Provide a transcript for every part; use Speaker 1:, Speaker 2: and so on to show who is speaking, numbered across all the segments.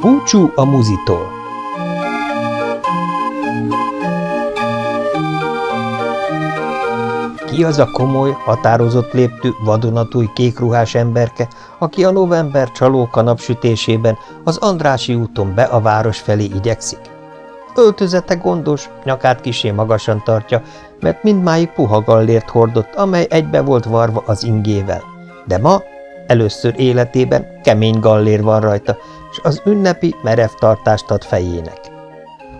Speaker 1: Búcsú a muzitól Ki az a komoly, határozott léptű, vadonatúj kékruhás emberke, aki a november csalóka napsütésében az Andrási úton be a város felé igyekszik? Öltözete gondos, nyakát kisé magasan tartja, mert mindmáig puha gallért hordott, amely egybe volt varva az ingével. De ma, először életében kemény gallér van rajta, és az ünnepi merev tartást ad fejének.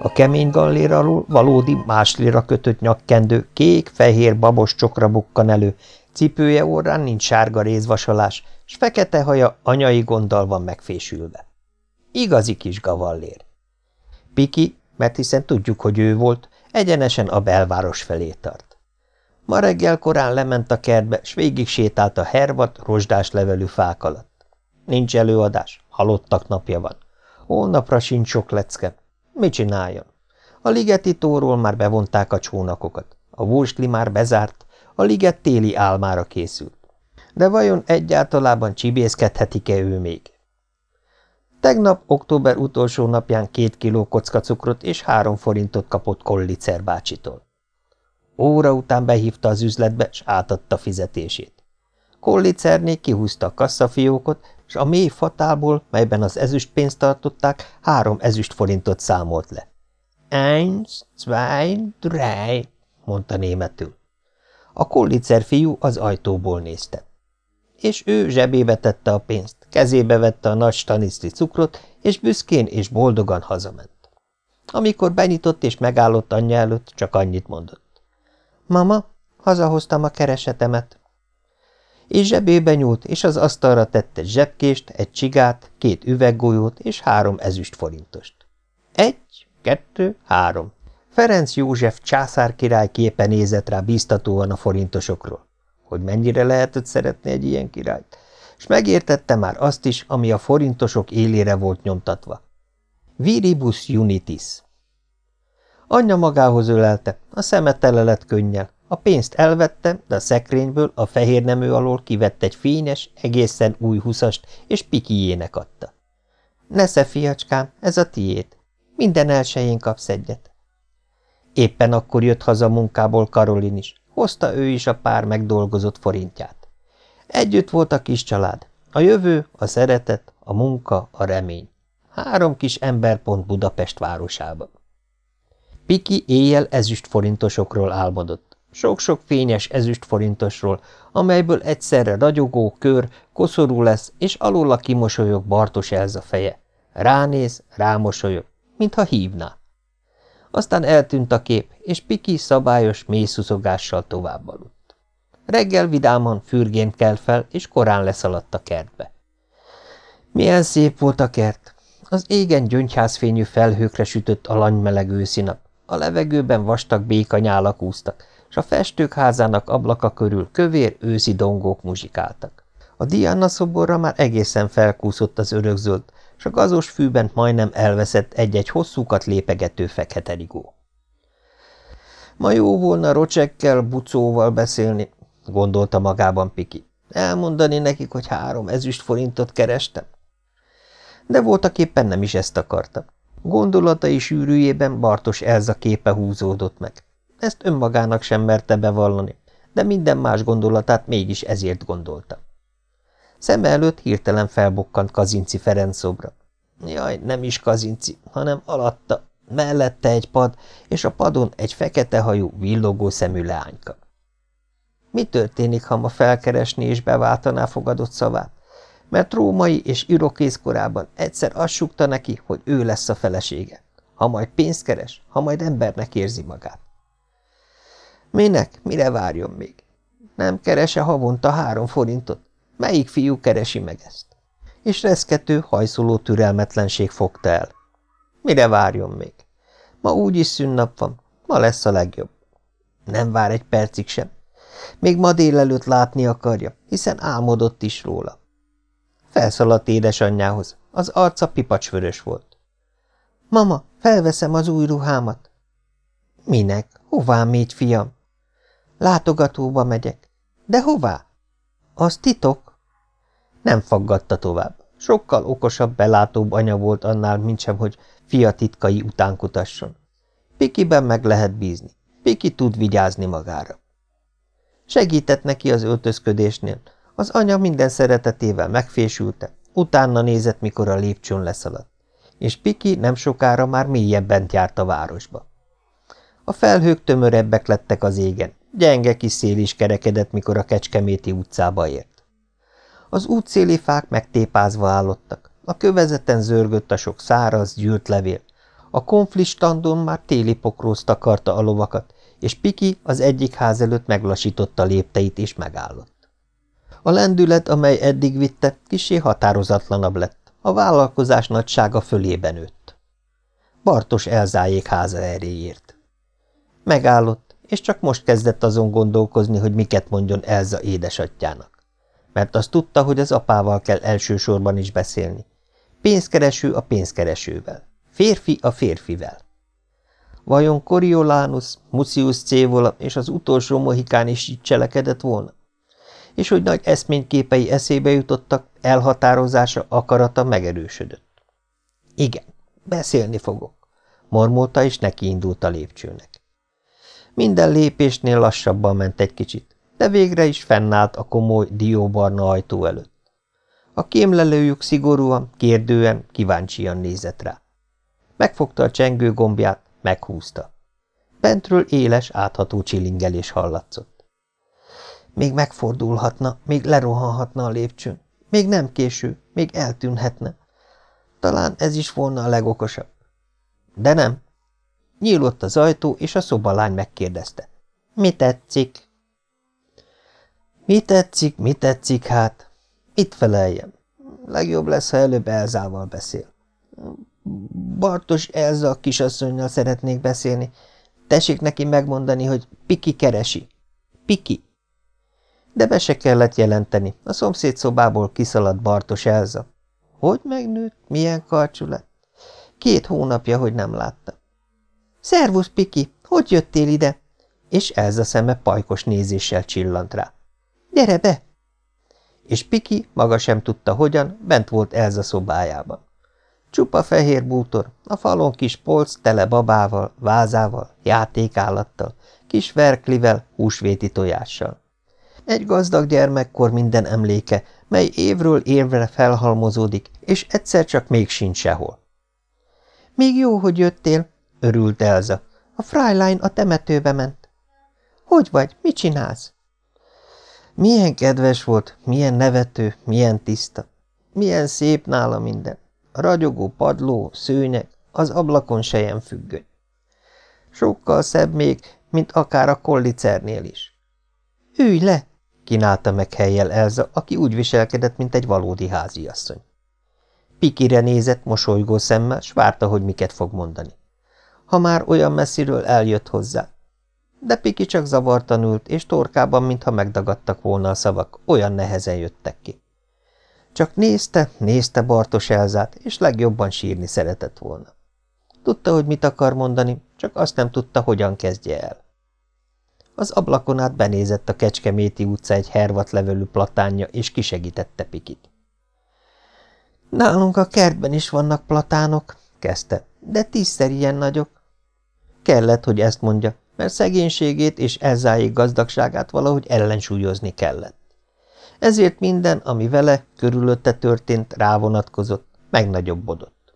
Speaker 1: A kemény gallér alól valódi máslira kötött nyakkendő, kék-fehér babos csokra bukkan elő, cipője orrán nincs sárga rézvasalás, s fekete haja anyai gonddal van megfésülve. Igazi kis gavallér. Piki, mert hiszen tudjuk, hogy ő volt, egyenesen a belváros felé tart. Ma reggel korán lement a kertbe, s végig sétált a hervat, rozsdás levelű fák alatt. Nincs előadás, halottak napja van. Holnapra sincs sok lecke, Mit csináljon? A ligeti tóról már bevonták a csónakokat, a vósli már bezárt, a liget téli álmára készült. De vajon egyáltalában csibészkedhetik-e ő még? Tegnap, október utolsó napján két kiló kockacukrot és három forintot kapott Kollicer bácsitól. Óra után behívta az üzletbe, s átadta fizetését. Kollicerné kihúzta a kasszafiókot, és a mély fatálból, melyben az ezüst pénzt tartották, három ezüst forintot számolt le. Eins, zwei, drei, mondta németül. A kollicer fiú az ajtóból nézte. És ő zsebébe tette a pénzt, kezébe vette a nagy staniszli cukrot, és büszkén és boldogan hazament. Amikor benyitott és megállott anyja előtt, csak annyit mondott. – Mama, hazahoztam a keresetemet és zsebébe nyúlt, és az asztalra tette zsebkést, egy csigát, két üveggolyót és három ezüst forintost. Egy, kettő, három. Ferenc József császár király képe nézett rá bíztatóan a forintosokról. Hogy mennyire lehetett szeretni egy ilyen királyt? És megértette már azt is, ami a forintosok élére volt nyomtatva. Viribus unitis. Anyja magához ölelte, a szeme tele lett könnyel, a pénzt elvette, de a szekrényből a fehér nemű alól kivett egy fényes, egészen új huszast, és pikijének adta. – Nesze, fiacskám, ez a tiéd. Minden elsején kapsz egyet. Éppen akkor jött haza munkából Karolin is. Hozta ő is a pár megdolgozott forintját. Együtt volt a kis család. A jövő, a szeretet, a munka, a remény. Három kis emberpont Budapest városában. Piki éjjel ezüst forintosokról álmodott. Sok-sok fényes ezüstforintosról, amelyből egyszerre ragyogó, kör, koszorú lesz, és alul a kimosolyog Bartos Elza feje. Ránéz, rámosolyog, mintha hívná. Aztán eltűnt a kép, és Piki szabályos mélyszuszogással tovább aludt. Reggel vidáman fürgén kell fel, és korán leszaladt a kertbe. Milyen szép volt a kert! Az égen gyöngyházfényű felhőkre sütött alanymeleg őszinap, a levegőben vastag békanyálak úztak, és a festők házának ablaka körül kövér őszi dongók muzsikáltak. A Diana szoborra már egészen felkúszott az örökzöld, és a gazos fűben majdnem elveszett egy-egy hosszúkat lépegető fekete rigó. Ma jó volna Rocsekkel, Bucóval beszélni, gondolta magában Piki. Elmondani nekik, hogy három ezüst forintot kerestem. De voltak éppen nem is ezt akarta. Gondolatai sűrűjében Bartos Elza képe húzódott meg. Ezt önmagának sem merte bevallani, de minden más gondolatát mégis ezért gondolta. Szeme előtt hirtelen felbukkant Kazinci Ferenc szobra. Jaj, nem is Kazinci, hanem alatta, mellette egy pad, és a padon egy fekete hajú, villogó szemű leányka. Mi történik, ha ma felkeresni és beváltaná fogadott szavát? Mert római és irokész korában egyszer azt neki, hogy ő lesz a felesége. Ha majd pénzt keres, ha majd embernek érzi magát. Minek? Mire várjon még? Nem kerese havonta három forintot? Melyik fiú keresi meg ezt? És reszkető, hajszoló türelmetlenség fogta el. Mire várjon még? Ma úgyis szünnap van, ma lesz a legjobb. Nem vár egy percig sem. Még ma délelőtt látni akarja, hiszen álmodott is róla. Felszaladt édesanyjához, az arca pipacsvörös volt. Mama, felveszem az új ruhámat. Minek? Hová mégy, fiam? Látogatóba megyek. De hová? Az titok. Nem faggatta tovább. Sokkal okosabb, belátóbb anya volt annál, mintsem, hogy fia titkai után kutasson. Pikiben meg lehet bízni. Piki tud vigyázni magára. Segített neki az öltözködésnél. Az anya minden szeretetével megfésülte, utána nézett, mikor a lépcsőn leszaladt, és Piki nem sokára már mélyebben járt a városba. A felhők tömörebbek lettek az égen, gyenge kis szél is kerekedett, mikor a Kecskeméti utcába ért. Az útszéli fák megtépázva állottak, a kövezeten zörgött a sok száraz, gyűrt levél, a konflistandon már téli pokróz takarta a lovakat, és Piki az egyik ház előtt meglasította lépteit és megállott. A lendület, amely eddig vitte, kisé határozatlanabb lett, a vállalkozás nagysága fölében nőtt. Bartos elzájék háza eréért. Megállott, és csak most kezdett azon gondolkozni, hogy miket mondjon Elza édesatjának. Mert azt tudta, hogy az apával kell elsősorban is beszélni. Pénzkereső a pénzkeresővel. Férfi a férfivel. Vajon Coriolanus, Mucius Cévola és az utolsó mohikán is így cselekedett volna? És hogy nagy eszményképei eszébe jutottak, elhatározása, akarata megerősödött. Igen, beszélni fogok, mormolta, és neki indult a lépcsőnek. Minden lépésnél lassabban ment egy kicsit, de végre is fennállt a komoly, dióbarna ajtó előtt. A kémlelőjük szigorúan, kérdően, kíváncsian nézett rá. Megfogta a csengő gombját, meghúzta. Bentről éles, átható csilingelés hallatszott. Még megfordulhatna, még lerohanhatna a lépcsőn. Még nem késő, még eltűnhetne. Talán ez is volna a legokosabb. De nem. Nyílott az ajtó, és a szobalány megkérdezte. Mi tetszik? Mi tetszik, mi tetszik hát? Mit feleljem? Legjobb lesz, ha előbb Elzával beszél. Bartos Elza a kisasszonynal szeretnék beszélni. Tessék neki megmondani, hogy Piki keresi. Piki. De be se kellett jelenteni. A szomszéd szobából kiszaladt Bartos Elza. Hogy megnőtt? Milyen karcsú lett? Két hónapja, hogy nem látta. Szervusz, Piki! Hogy jöttél ide? És Elza szeme pajkos nézéssel csillant rá. Gyere be! És Piki maga sem tudta hogyan, bent volt Elza szobájában. Csupa fehér bútor, a falon kis polc tele babával, vázával, játékállattal, kis verklivel, húsvéti tojással. Egy gazdag gyermekkor minden emléke, mely évről évre felhalmozódik, és egyszer csak még sincs sehol. Még jó, hogy jöttél, örült Elza. A Freilein a temetőbe ment. Hogy vagy? Mit csinálsz? Milyen kedves volt, milyen nevető, milyen tiszta. Milyen szép nála minden. A ragyogó padló, szőnyeg, az ablakon sejen függöny. Sokkal szebb még, mint akár a kollicernél is. Ülj le! kínálta meg helyjel Elza, aki úgy viselkedett, mint egy valódi háziasszony. Pikire nézett mosolygó szemmel, s várta, hogy miket fog mondani. Ha már olyan messziről eljött hozzá. De Piki csak zavartan ült, és torkában, mintha megdagadtak volna a szavak, olyan nehezen jöttek ki. Csak nézte, nézte Bartos Elzát, és legjobban sírni szeretett volna. Tudta, hogy mit akar mondani, csak azt nem tudta, hogyan kezdje el. Az ablakon át benézett a Kecskeméti utca egy hervat levelű platánja, és kisegítette Pikit. Nálunk a kertben is vannak platánok, kezdte, de tízszer ilyen nagyok. Kellett, hogy ezt mondja, mert szegénységét és Elzáék gazdagságát valahogy ellensúlyozni kellett. Ezért minden, ami vele, körülötte történt, rávonatkozott, megnagyobbodott.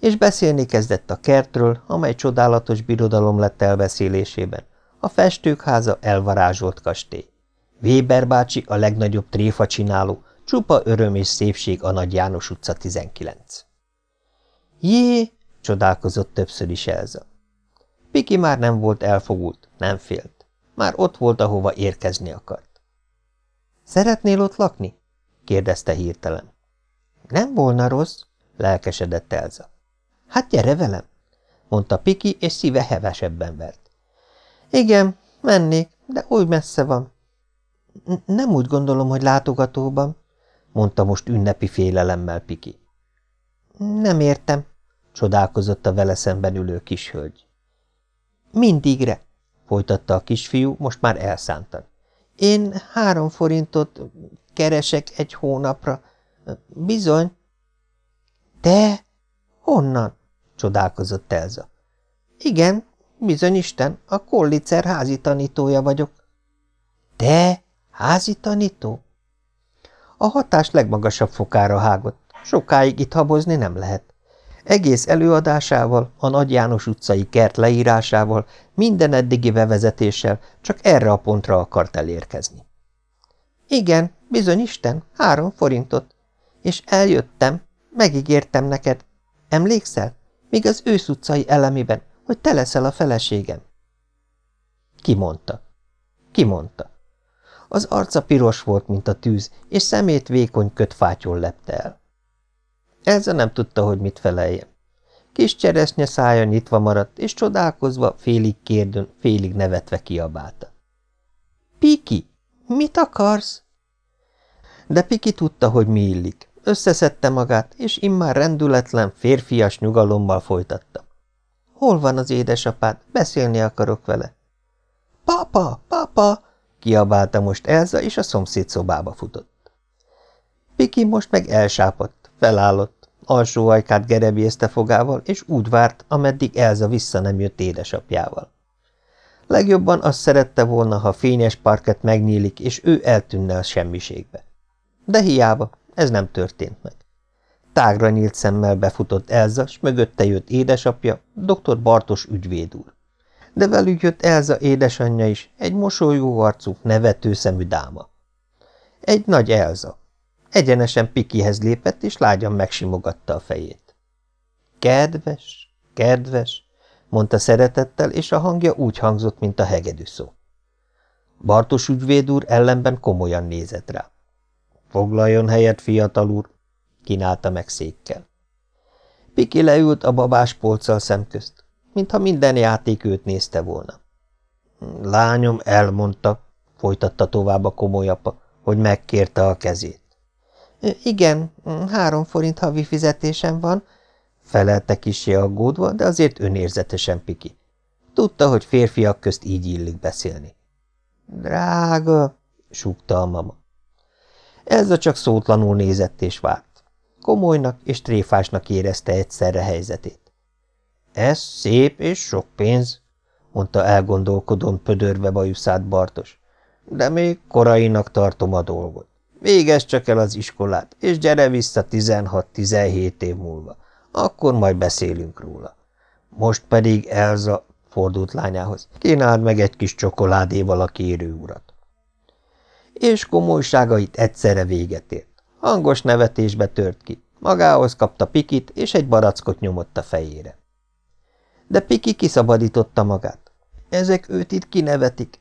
Speaker 1: És beszélni kezdett a kertről, amely csodálatos birodalom lett elbeszélésében, a festőkháza elvarázsolt kastély. Weber bácsi a legnagyobb tréfa csináló, csupa öröm és szépség a Nagy János utca 19. Jé, csodálkozott többször is Elza. Piki már nem volt elfogult, nem félt. Már ott volt, ahova érkezni akart. Szeretnél ott lakni? kérdezte hirtelen. Nem volna rossz, lelkesedett Elza. Hát gyere velem, mondta Piki, és szíve hevesebben vert. Igen, mennék, de oly messze van. Nem úgy gondolom, hogy látogatóban, mondta most ünnepi félelemmel Piki. Nem értem, csodálkozott a vele szemben ülő kis hölgy. Mindigre, folytatta a kisfiú, most már elszántan. Én három forintot keresek egy hónapra. Bizony. Te? Honnan? csodálkozott Elza. Igen, bizony Isten, a Kollicer házi tanítója vagyok. Te? Házi tanító? A hatás legmagasabb fokára hágott. Sokáig itt habozni nem lehet. Egész előadásával, a Nagy János utcai kert leírásával, minden eddigi bevezetéssel csak erre a pontra akart elérkezni. Igen, bizony Isten, három forintot. És eljöttem, megígértem neked. Emlékszel? Még az ősz utcai elemiben, hogy te leszel a feleségem. Ki mondta? Ki mondta? Az arca piros volt, mint a tűz, és szemét vékony kötfátyol lepte el. Elza nem tudta, hogy mit feleljen. Kis cseresznye szája nyitva maradt, és csodálkozva, félig kérdőn, félig nevetve kiabálta. – Piki, mit akarsz? De Piki tudta, hogy mi illik. Összeszedte magát, és immár rendületlen, férfias nyugalommal folytatta. – Hol van az édesapád? Beszélni akarok vele. – Papa, papa! – kiabálta most Elza, és a szomszéd szobába futott. Piki most meg elsápadt, felállott, alsó ajkát gerebézte fogával, és úgy várt, ameddig Elza vissza nem jött édesapjával. Legjobban azt szerette volna, ha fényes parket megnyílik, és ő eltűnne a semmiségbe. De hiába, ez nem történt meg. Tágra nyílt szemmel befutott Elza, s mögötte jött édesapja, dr. Bartos ügyvéd úr. De velük jött Elza édesanyja is, egy mosolyó arcú, nevető szemű dáma. Egy nagy Elza, Egyenesen Pikihez lépett, és lágyan megsimogatta a fejét. Kedves, kedves, mondta szeretettel, és a hangja úgy hangzott, mint a hegedű szó. Bartos ügyvéd úr ellenben komolyan nézett rá. Foglaljon helyet, fiatal úr, kínálta meg székkel. Piki leült a babás polccal szemközt, mintha minden játék őt nézte volna. Lányom elmondta, folytatta tovább a komoly apa, hogy megkérte a kezét. Igen, három forint havi fizetésem van, felelte kisé aggódva, de azért önérzetesen Piki. Tudta, hogy férfiak közt így illik beszélni. Drága, súgta a mama. a csak szótlanul nézett és várt. Komolynak és tréfásnak érezte egyszerre helyzetét. Ez szép és sok pénz, mondta elgondolkodón pödörve bajuszát Bartos, de még korainak tartom a dolgot. Végezz csak el az iskolát, és gyere vissza 16-17 év múlva. Akkor majd beszélünk róla. Most pedig Elza fordult lányához. Kínáld meg egy kis csokoládéval a kérő urat. És komolyságait egyszerre véget ért. Hangos nevetésbe tört ki. Magához kapta Pikit, és egy barackot nyomott a fejére. De Piki kiszabadította magát. Ezek őt itt kinevetik.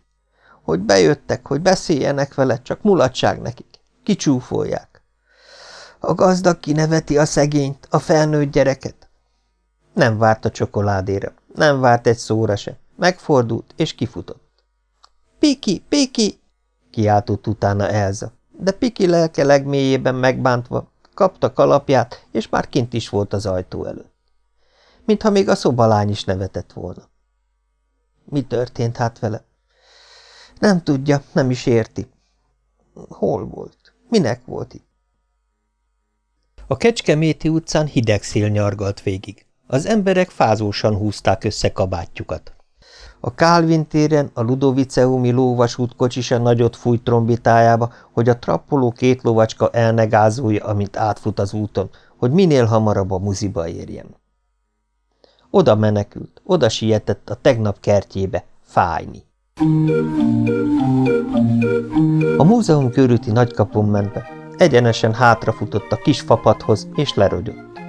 Speaker 1: Hogy bejöttek, hogy beszéljenek vele, csak mulatság nekik. Kicsúfolják. A gazdag kineveti a szegényt, a felnőtt gyereket. Nem várt a csokoládéra, nem várt egy szóra se. Megfordult és kifutott. Piki, Piki! kiáltott utána Elza, de Piki lelke legmélyében megbántva kapta kalapját, és már kint is volt az ajtó előtt. Mintha még a szobalány is nevetett volna. Mi történt hát vele? Nem tudja, nem is érti. Hol volt? Minek volt itt? A Kecskeméti utcán hideg szél nyargalt végig. Az emberek fázósan húzták össze kabátjukat. A Kálvin téren a Ludoviceumi lóvasút kocsisa nagyot fújt trombitájába, hogy a trappoló két lovacska elnegázója, amint átfut az úton, hogy minél hamarabb a muziba érjen. Oda menekült, oda sietett a tegnap kertjébe, fájni. A múzeum körüti nagykapun ment be. Egyenesen hátrafutott a kis fapadhoz, és lerogyott.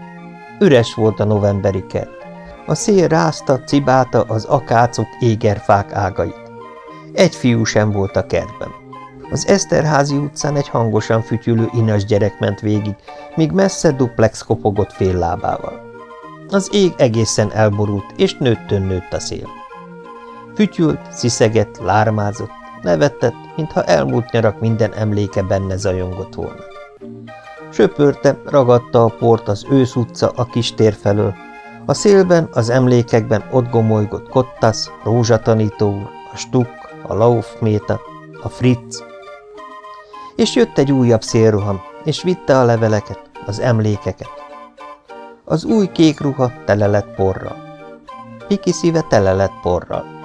Speaker 1: Üres volt a novemberi kert. A szél rázta, cibálta az akácok, égerfák ágait. Egy fiú sem volt a kertben. Az Eszterházi utcán egy hangosan fütyülő inas gyerek ment végig, míg messze duplex kopogott fél lábával. Az ég egészen elborult, és nőttön nőtt a szél. Fütyült, sziszegett, lármázott, nevetett, mintha elmúlt nyarak minden emléke benne zajongott volna. Söpörte, ragadta a port az ősz utca a kis tér felől, a szélben, az emlékekben ott gomolygott Kottasz, rózsatanító a Stuk, a Laufméta, a Fritz. És jött egy újabb szélroham, és vitte a leveleket, az emlékeket. Az új kék ruha tele lett porral. Piki szíve tele lett porral.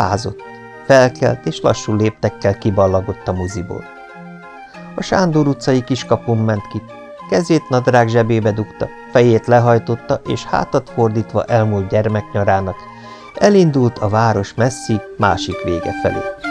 Speaker 1: Fázott, felkelt, és lassú léptekkel kiballagott a muziból. A Sándor utcai kiskapun ment ki, kezét nadrág zsebébe dugta, fejét lehajtotta, és hátat fordítva elmúlt gyermeknyarának, elindult a város messzi, másik vége felé.